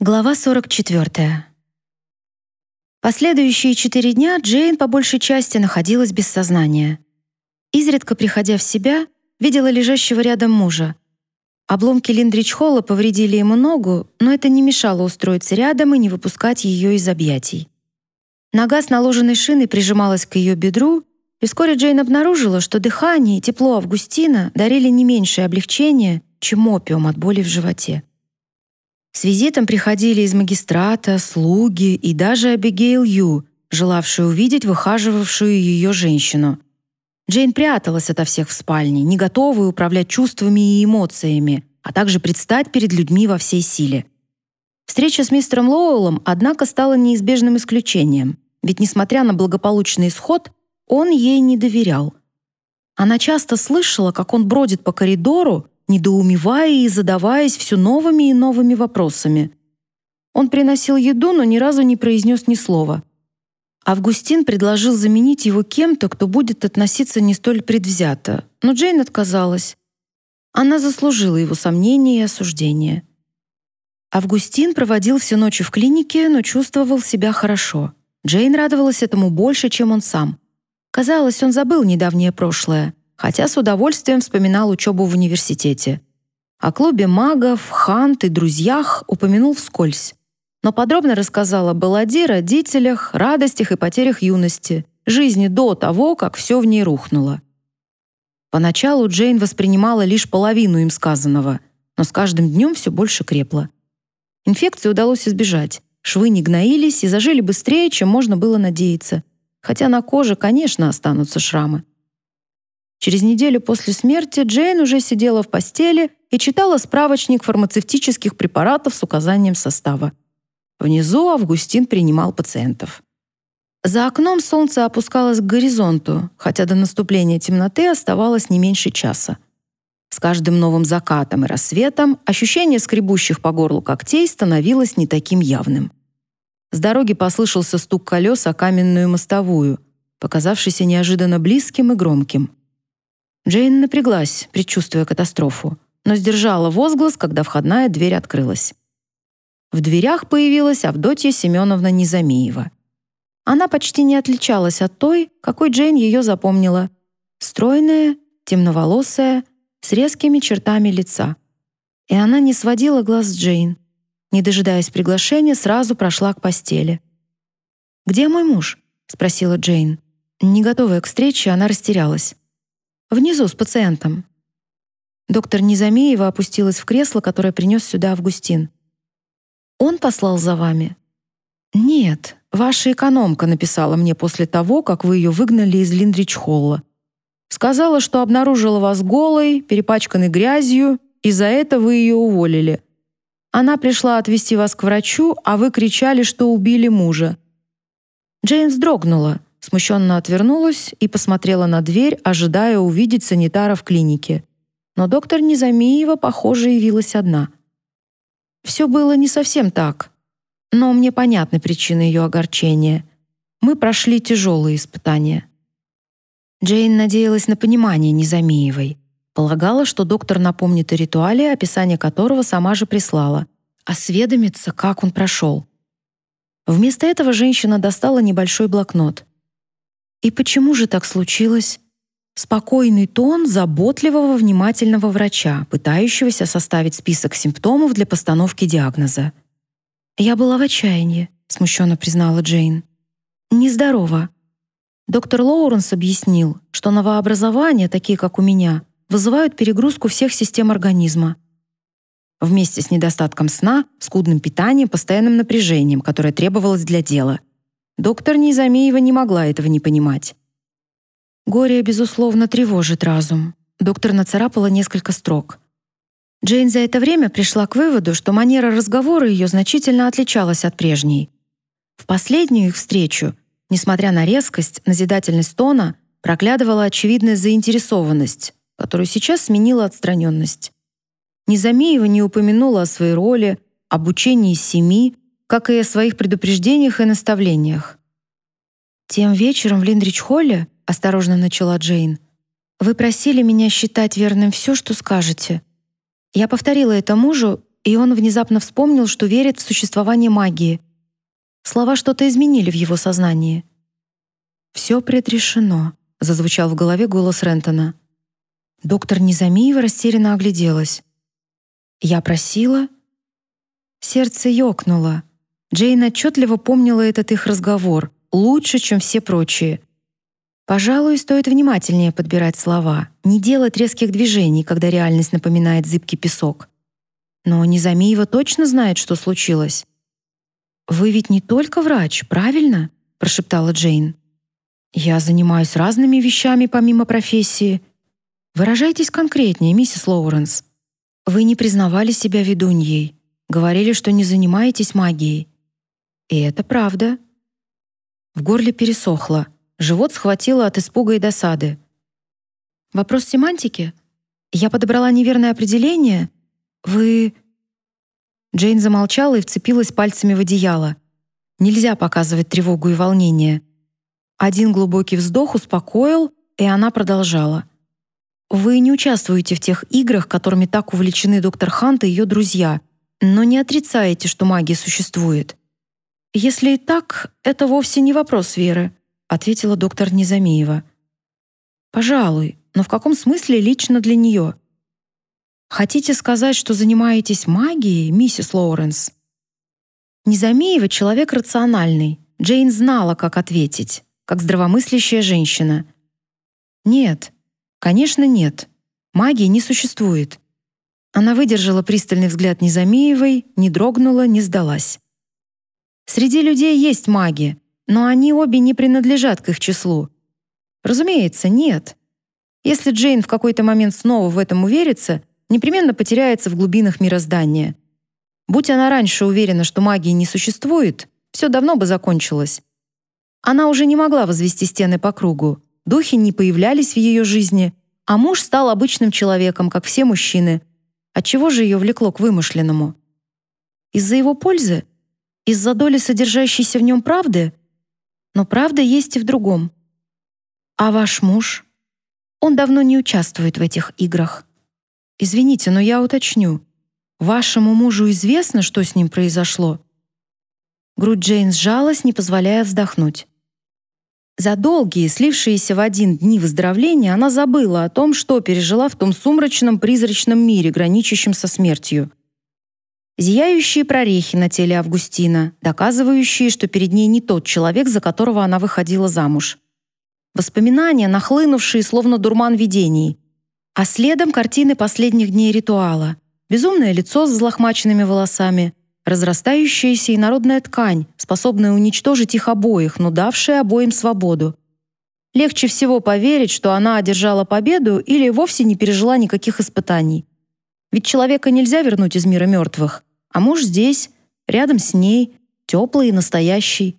Глава 44. Последующие четыре дня Джейн по большей части находилась без сознания. Изредка приходя в себя, видела лежащего рядом мужа. Обломки Линдрич-Холла повредили ему ногу, но это не мешало устроиться рядом и не выпускать ее из объятий. Нога с наложенной шиной прижималась к ее бедру, и вскоре Джейн обнаружила, что дыхание и тепло Августина дарили не меньшее облегчение, чем опиум от боли в животе. С визитом приходили из магистрата, слуги и даже Абигейл Ю, желавшая увидеть выхаживавшую ее женщину. Джейн пряталась ото всех в спальне, не готовая управлять чувствами и эмоциями, а также предстать перед людьми во всей силе. Встреча с мистером Лоуэллом, однако, стала неизбежным исключением, ведь, несмотря на благополучный исход, он ей не доверял. Она часто слышала, как он бродит по коридору, недоумевая и задаваясь все новыми и новыми вопросами. Он приносил еду, но ни разу не произнес ни слова. Августин предложил заменить его кем-то, кто будет относиться не столь предвзято, но Джейн отказалась. Она заслужила его сомнения и осуждения. Августин проводил всю ночь в клинике, но чувствовал себя хорошо. Джейн радовалась этому больше, чем он сам. Казалось, он забыл недавнее прошлое хотя с удовольствием вспоминал учебу в университете. О клубе магов, хант и друзьях упомянул вскользь, но подробно рассказал о Баладе, родителях, радостях и потерях юности, жизни до того, как все в ней рухнуло. Поначалу Джейн воспринимала лишь половину им сказанного, но с каждым днем все больше крепло. Инфекции удалось избежать, швы не гноились и зажили быстрее, чем можно было надеяться, хотя на коже, конечно, останутся шрамы. Через неделю после смерти Джейн уже сидела в постели и читала справочник фармацевтических препаратов с указанием состава. Внизу Августин принимал пациентов. За окном солнце опускалось к горизонту, хотя до наступления темноты оставалось не меньше часа. С каждым новым закатом и рассветом ощущение скребущих по горлу когтей становилось не таким явным. С дороги послышался стук колес о каменную мостовую, показавшийся неожиданно близким и громким. Джейн напряглась, предчувствуя катастрофу, но сдержала возглас, когда входная дверь открылась. В дверях появилась Авдотья Семеновна Незамеева. Она почти не отличалась от той, какой Джейн ее запомнила. Стройная, темноволосая, с резкими чертами лица. И она не сводила глаз с Джейн. Не дожидаясь приглашения, сразу прошла к постели. «Где мой муж?» — спросила Джейн. Не готовая к встрече, она растерялась. Внизу с пациентом. Доктор Низамеева опустилась в кресло, которое принес сюда Августин. Он послал за вами? Нет, ваша экономка написала мне после того, как вы ее выгнали из Линдрич-холла. Сказала, что обнаружила вас голой, перепачканной грязью, и за это вы ее уволили. Она пришла отвезти вас к врачу, а вы кричали, что убили мужа. Джейн вздрогнула смущенно отвернулась и посмотрела на дверь, ожидая увидеть санитара в клинике. Но доктор Незамиева, похоже, явилась одна. Все было не совсем так, но мне понятны причины ее огорчения. Мы прошли тяжелые испытания. Джейн надеялась на понимание Незамиевой. Полагала, что доктор напомнит о ритуале, описание которого сама же прислала, осведомится, как он прошел. Вместо этого женщина достала небольшой блокнот. И почему же так случилось? Спокойный тон заботливого, внимательного врача, пытающегося составить список симптомов для постановки диагноза. «Я была в отчаянии», — смущенно признала Джейн. «Нездорова». Доктор Лоуренс объяснил, что новообразования, такие как у меня, вызывают перегрузку всех систем организма. Вместе с недостатком сна, скудным питанием, постоянным напряжением, которое требовалось для дела — Доктор Низамеева не могла этого не понимать. Горе, безусловно, тревожит разум. Доктор нацарапала несколько строк. Джейн за это время пришла к выводу, что манера разговора ее значительно отличалась от прежней. В последнюю их встречу, несмотря на резкость, назидательность тона, проглядывала очевидная заинтересованность, которую сейчас сменила отстраненность. Низамеева не упомянула о своей роли, обучении семи, как и о своих предупреждениях и наставлениях. «Тем вечером в Линдрич-холле», — осторожно начала Джейн, «вы просили меня считать верным все, что скажете. Я повторила это мужу, и он внезапно вспомнил, что верит в существование магии. Слова что-то изменили в его сознании. «Все предрешено», — зазвучал в голове голос Рентона. Доктор Незамиева растерянно огляделась. «Я просила?» Сердце ёкнуло. Джейн отчетливо помнила этот их разговор, лучше, чем все прочие. Пожалуй, стоит внимательнее подбирать слова, не делать резких движений, когда реальность напоминает зыбкий песок. Но Незамиева точно знает, что случилось. «Вы ведь не только врач, правильно?» — прошептала Джейн. «Я занимаюсь разными вещами помимо профессии. Выражайтесь конкретнее, миссис Лоуренс. Вы не признавали себя ведуньей, говорили, что не занимаетесь магией. И это правда». В горле пересохло, живот схватило от испуга и досады. «Вопрос семантики? Я подобрала неверное определение?» «Вы...» Джейн замолчала и вцепилась пальцами в одеяло. Нельзя показывать тревогу и волнение. Один глубокий вздох успокоил, и она продолжала. «Вы не участвуете в тех играх, которыми так увлечены доктор Хант и ее друзья, но не отрицаете, что магия существует». «Если и так, это вовсе не вопрос веры», ответила доктор Незамеева. «Пожалуй, но в каком смысле лично для нее?» Хотите сказать, что занимаетесь магией, миссис Лоуренс? Незамеева человек рациональный. Джейн знала, как ответить, как здравомыслящая женщина. Нет. Конечно, нет. Магии не существует. Она выдержала пристальный взгляд Незамеевой, не дрогнула, не сдалась. Среди людей есть маги, но они обе не принадлежат к их числу. Разумеется, нет. Если Джейн в какой-то момент снова в этом уверится, непременно потеряется в глубинах мироздания. Будь она раньше уверена, что магии не существует, все давно бы закончилось. Она уже не могла возвести стены по кругу, духи не появлялись в ее жизни, а муж стал обычным человеком, как все мужчины. Отчего же ее влекло к вымышленному? Из-за его пользы? Из-за доли содержащейся в нем правды? Но правда есть и в другом. А ваш муж? Он давно не участвует в этих играх. Извините, но я уточню. Вашему мужу известно, что с ним произошло? Грудь Джейн сжалась, не позволяя вздохнуть. За долгие, слившиеся в один дни выздоровления, она забыла о том, что пережила в том сумрачном призрачном мире, граничащем со смертью. Зияющие прорехи на теле Августина, доказывающие, что перед ней не тот человек, за которого она выходила замуж. Воспоминания, нахлынувшие словно дурман видений, а следом картины последних дней ритуала. Безумное лицо с взлохмаченными волосами, разрастающаяся инородная ткань, способная уничтожить их обоих, но давшая обоим свободу. Легче всего поверить, что она одержала победу или вовсе не пережила никаких испытаний. Ведь человека нельзя вернуть из мира мертвых, а муж здесь, рядом с ней, теплый и настоящий.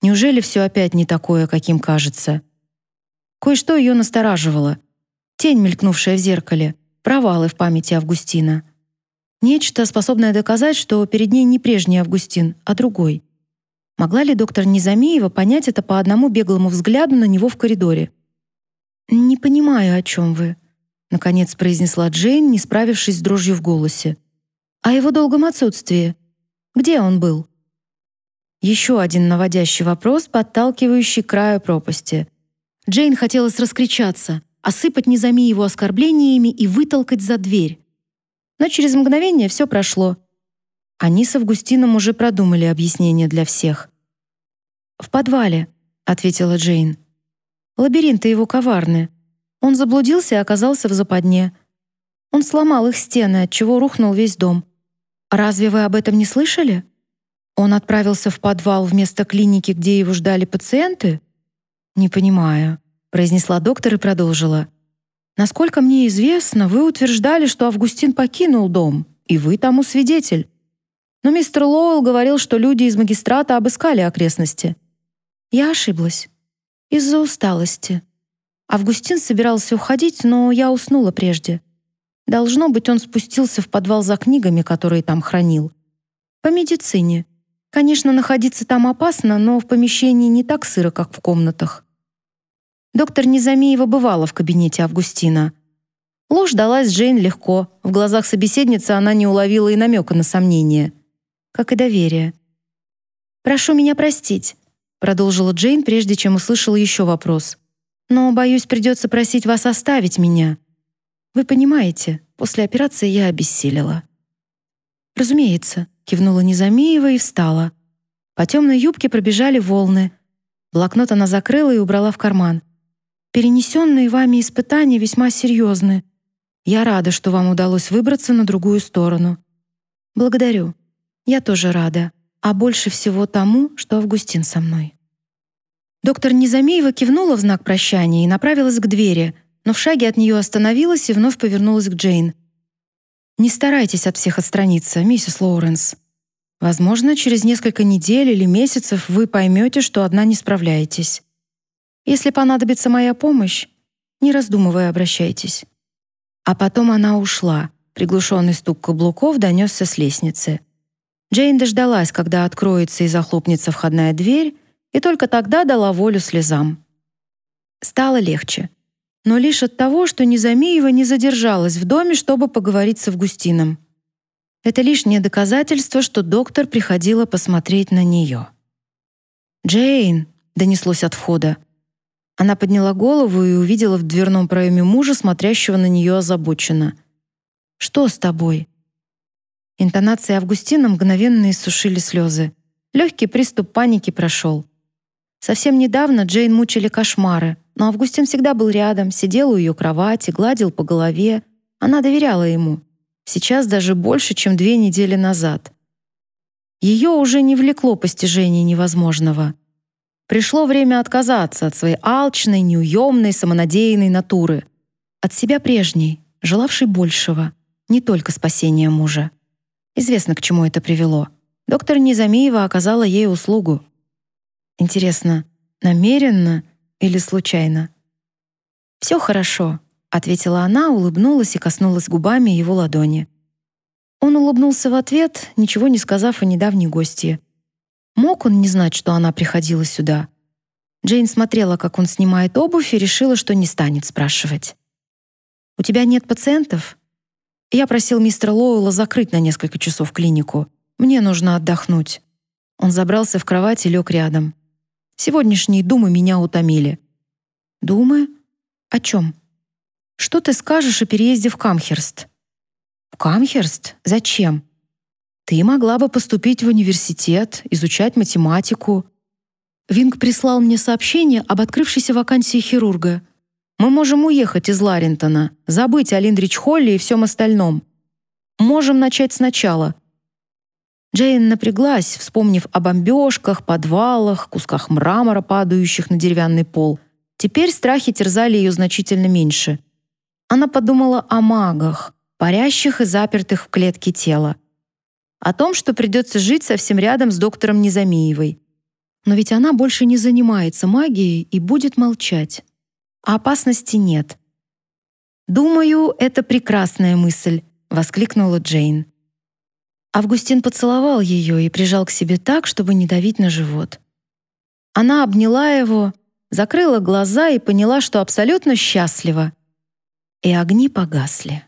Неужели все опять не такое, каким кажется? Кое-что ее настораживало — тень, мелькнувшая в зеркале, провалы в памяти Августина. Нечто, способное доказать, что перед ней не прежний Августин, а другой. Могла ли доктор Незамеева понять это по одному беглому взгляду на него в коридоре? «Не понимаю, о чем вы», — наконец произнесла Джейн, не справившись с дрожью в голосе. «О его долгом отсутствии. Где он был?» Еще один наводящий вопрос, подталкивающий к краю пропасти. Джейн хотелось раскричаться — осыпать Низами его оскорблениями и вытолкать за дверь. Но через мгновение все прошло. Они с Августином уже продумали объяснение для всех. «В подвале», — ответила Джейн. «Лабиринты его коварны. Он заблудился и оказался в западне. Он сломал их стены, отчего рухнул весь дом. Разве вы об этом не слышали? Он отправился в подвал вместо клиники, где его ждали пациенты? Не понимаю произнесла доктор и продолжила. Насколько мне известно, вы утверждали, что Августин покинул дом, и вы тому свидетель. Но мистер Лоуэлл говорил, что люди из магистрата обыскали окрестности. Я ошиблась. Из-за усталости. Августин собирался уходить, но я уснула прежде. Должно быть, он спустился в подвал за книгами, которые там хранил. По медицине. Конечно, находиться там опасно, но в помещении не так сыро, как в комнатах. Доктор Незамиева бывала в кабинете Августина. Ложь далась Джейн легко. В глазах собеседницы она не уловила и намека на сомнение. Как и доверие. «Прошу меня простить», — продолжила Джейн, прежде чем услышала еще вопрос. «Но, боюсь, придется просить вас оставить меня. Вы понимаете, после операции я обессилела». «Разумеется», — кивнула Незамеева и встала. По темной юбке пробежали волны. Блокнот она закрыла и убрала в карман. «Перенесенные вами испытания весьма серьезны. Я рада, что вам удалось выбраться на другую сторону. Благодарю. Я тоже рада, а больше всего тому, что Августин со мной. Доктор Незамеева кивнула в знак прощания и направилась к двери, но в шаге от нее остановилась и вновь повернулась к Джейн. Не старайтесь от всех отстраниться, миссис Лоуренс. Возможно, через несколько недель или месяцев вы поймете, что одна не справляетесь. Если понадобится моя помощь, не раздумывая, обращайтесь. А потом она ушла. Приглушенный стук каблуков донесся с лестницы. Джейн дождалась, когда откроется и захлопнется входная дверь, и только тогда дала волю слезам. Стало легче. Но лишь от того, что Незамеева не задержалась в доме, чтобы поговорить с Августином. Это лишнее доказательство, что доктор приходила посмотреть на нее. «Джейн!» — донеслось от входа. Она подняла голову и увидела в дверном проеме мужа, смотрящего на нее озабоченно. «Что с тобой?» Интонации Августина мгновенно иссушили слезы. Легкий приступ паники прошел. Совсем недавно Джейн мучили кошмары, но Августин всегда был рядом, сидел у ее кровати, гладил по голове. Она доверяла ему. Сейчас даже больше, чем две недели назад. Ее уже не влекло постижение невозможного. Пришло время отказаться от своей алчной, неуемной, самонадеянной натуры. От себя прежней, желавшей большего, не только спасения мужа. Известно, к чему это привело. Доктор Незамеева оказала ей услугу. Интересно, намеренно или случайно? «Все хорошо», — ответила она, улыбнулась и коснулась губами его ладони. Он улыбнулся в ответ, ничего не сказав о недавней гостье. Мог он не знать, что она приходила сюда? Джейн смотрела, как он снимает обувь, и решила, что не станет спрашивать. «У тебя нет пациентов?» Я просил мистера Лоуэлла закрыть на несколько часов клинику. Мне нужно отдохнуть. Он забрался в кровать и лег рядом. Сегодняшние думы меня утомили. Думы? О чем? Что ты скажешь о переезде в Камхерст? В Камхерст? Зачем? Ты могла бы поступить в университет, изучать математику. Винг прислал мне сообщение об открывшейся вакансии хирурга. Мы можем уехать из Ларентона, забыть о Линдрич Холли и всем остальном. Можем начать сначала. Джейн напряглась, вспомнив о бомбежках, подвалах, кусках мрамора, падающих на деревянный пол. Теперь страхи терзали ее значительно меньше. Она подумала о магах, парящих и запертых в клетке тела о том, что придется жить совсем рядом с доктором Незамеевой. Но ведь она больше не занимается магией и будет молчать. А опасности нет. «Думаю, это прекрасная мысль», — воскликнула Джейн. Августин поцеловал ее и прижал к себе так, чтобы не давить на живот. Она обняла его, закрыла глаза и поняла, что абсолютно счастлива. И огни погасли.